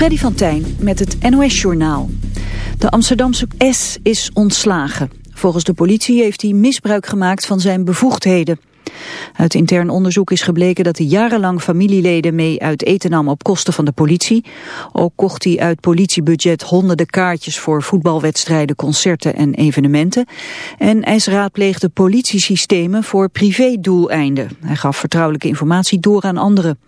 Freddy van Tijn met het NOS-journaal. De Amsterdamse S is ontslagen. Volgens de politie heeft hij misbruik gemaakt van zijn bevoegdheden. Uit intern onderzoek is gebleken dat hij jarenlang familieleden mee uit eten nam op kosten van de politie. Ook kocht hij uit politiebudget honderden kaartjes voor voetbalwedstrijden, concerten en evenementen. En hij raadpleegde politiesystemen voor privédoeleinden. Hij gaf vertrouwelijke informatie door aan anderen.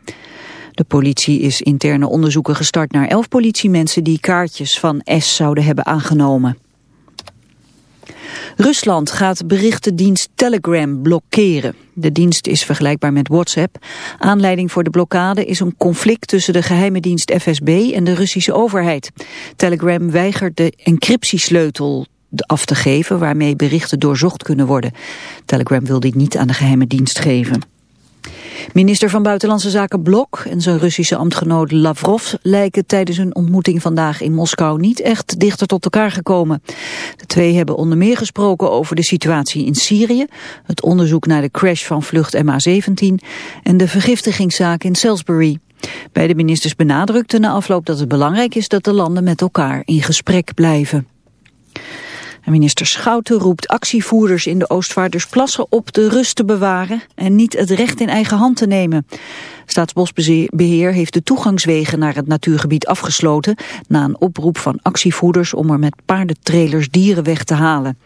De politie is interne onderzoeken gestart naar elf politiemensen die kaartjes van S zouden hebben aangenomen. Rusland gaat berichtendienst Telegram blokkeren. De dienst is vergelijkbaar met WhatsApp. Aanleiding voor de blokkade is een conflict tussen de geheime dienst FSB en de Russische overheid. Telegram weigert de encryptiesleutel af te geven waarmee berichten doorzocht kunnen worden. Telegram wil dit niet aan de geheime dienst geven. Minister van Buitenlandse Zaken Blok en zijn Russische ambtgenoot Lavrov lijken tijdens hun ontmoeting vandaag in Moskou niet echt dichter tot elkaar gekomen. De twee hebben onder meer gesproken over de situatie in Syrië, het onderzoek naar de crash van vlucht MH17 en de vergiftigingszaak in Salisbury. Beide ministers benadrukten na afloop dat het belangrijk is dat de landen met elkaar in gesprek blijven. Minister Schouten roept actievoerders in de Oostvaardersplassen op de rust te bewaren en niet het recht in eigen hand te nemen. Staatsbosbeheer heeft de toegangswegen naar het natuurgebied afgesloten na een oproep van actievoerders om er met paardentrailers dieren weg te halen.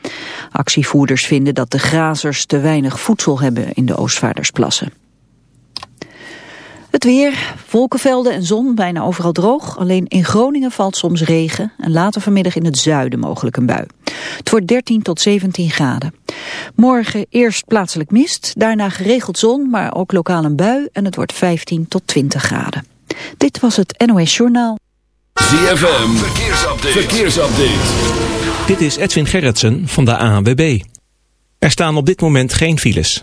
Actievoerders vinden dat de grazers te weinig voedsel hebben in de Oostvaardersplassen. Het weer, wolkenvelden en zon, bijna overal droog. Alleen in Groningen valt soms regen en later vanmiddag in het zuiden mogelijk een bui. Het wordt 13 tot 17 graden. Morgen eerst plaatselijk mist, daarna geregeld zon, maar ook lokaal een bui en het wordt 15 tot 20 graden. Dit was het NOS Journaal. ZFM, verkeersupdate. verkeersupdate. Dit is Edwin Gerritsen van de ANWB. Er staan op dit moment geen files.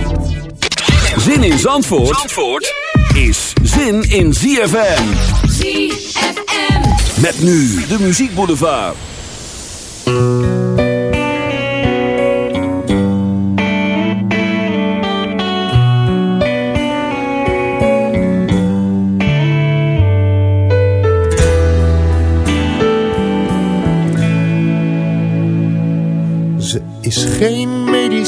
Zin in Zandvoort, Zandvoort is zin in ZFM. ZFM. Met nu de muziekboulevard. Ze is geen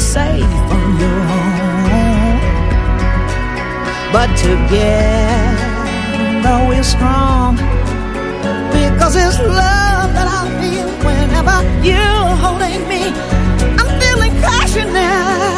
Safe on your own, but together we're strong because it's love that I feel whenever you're holding me. I'm feeling passionate.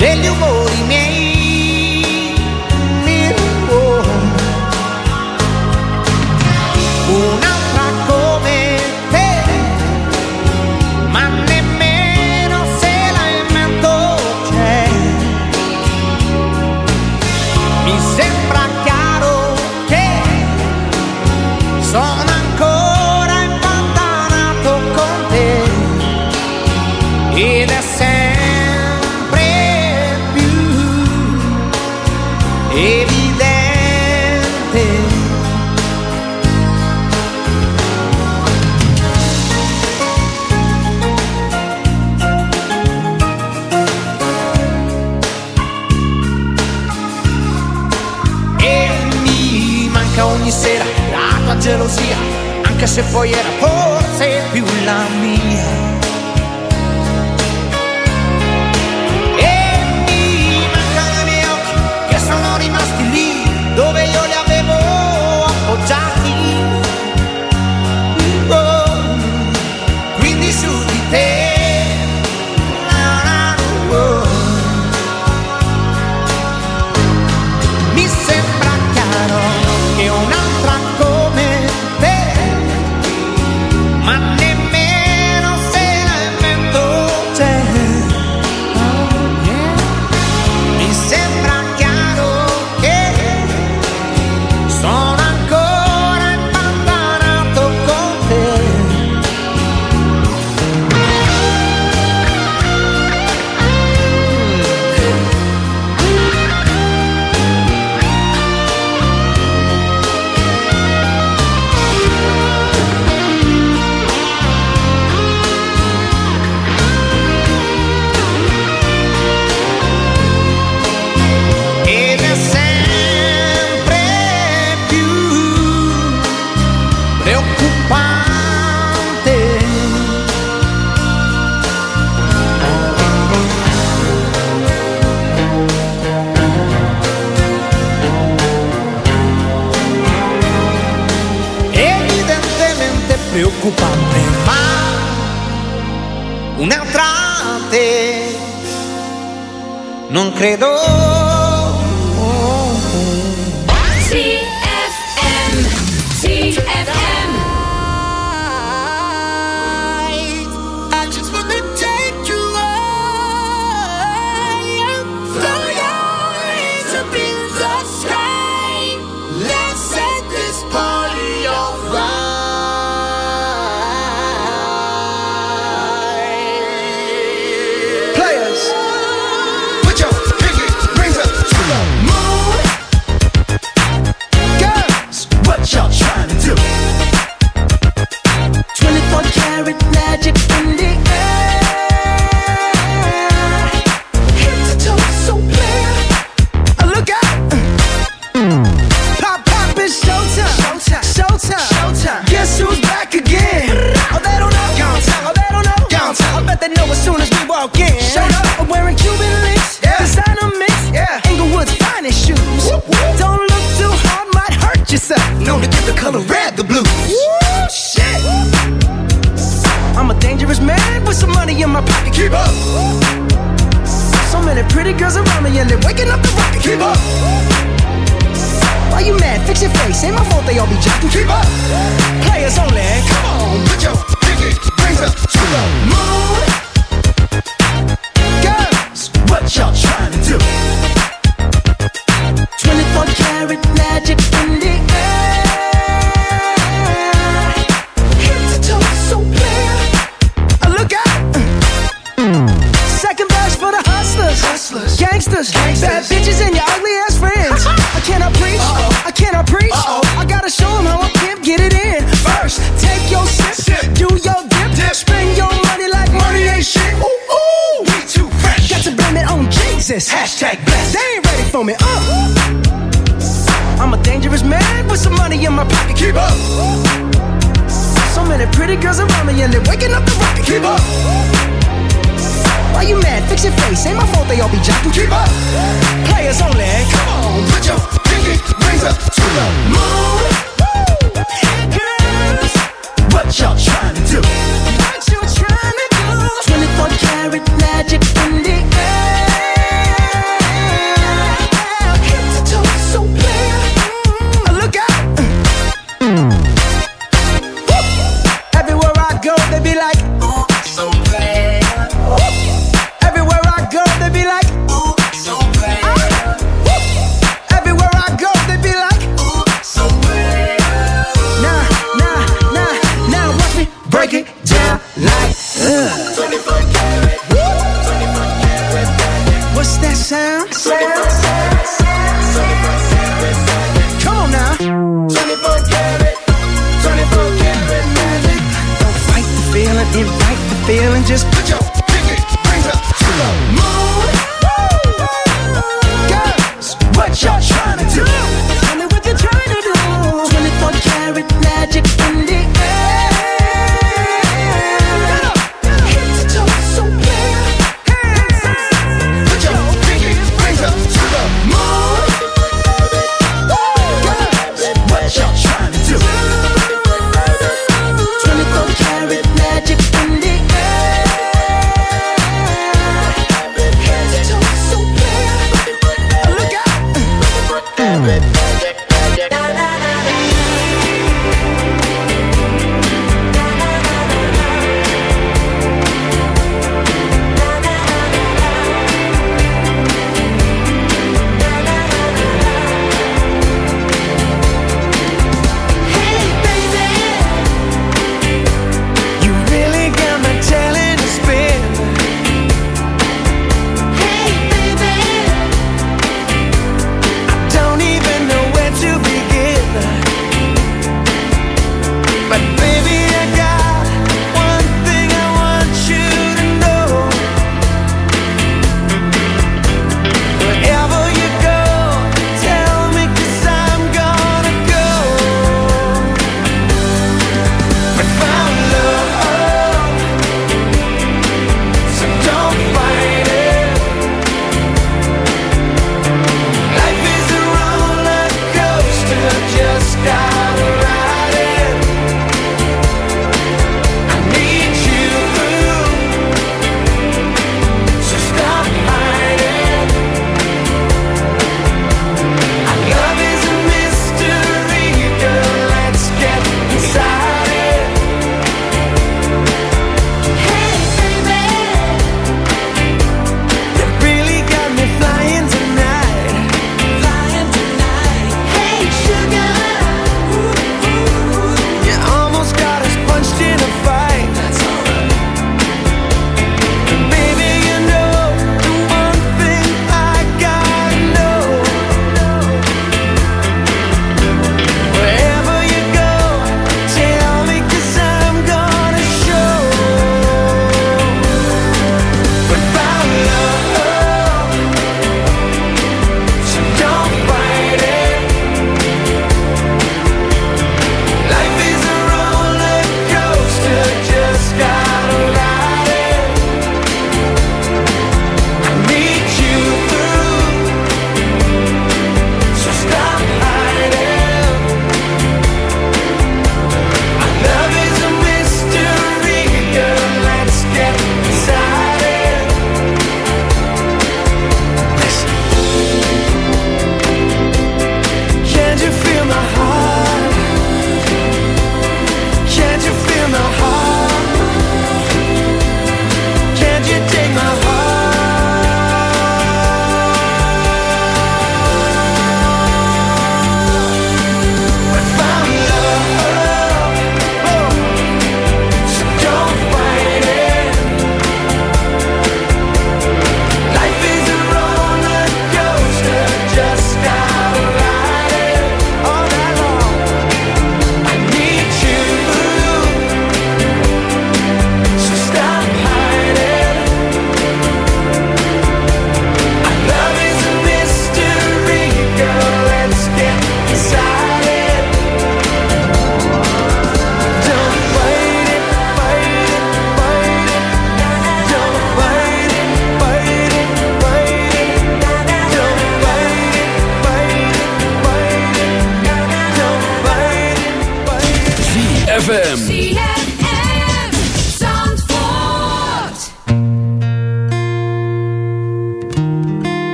degli umori miei gelosia, anche se poi era poco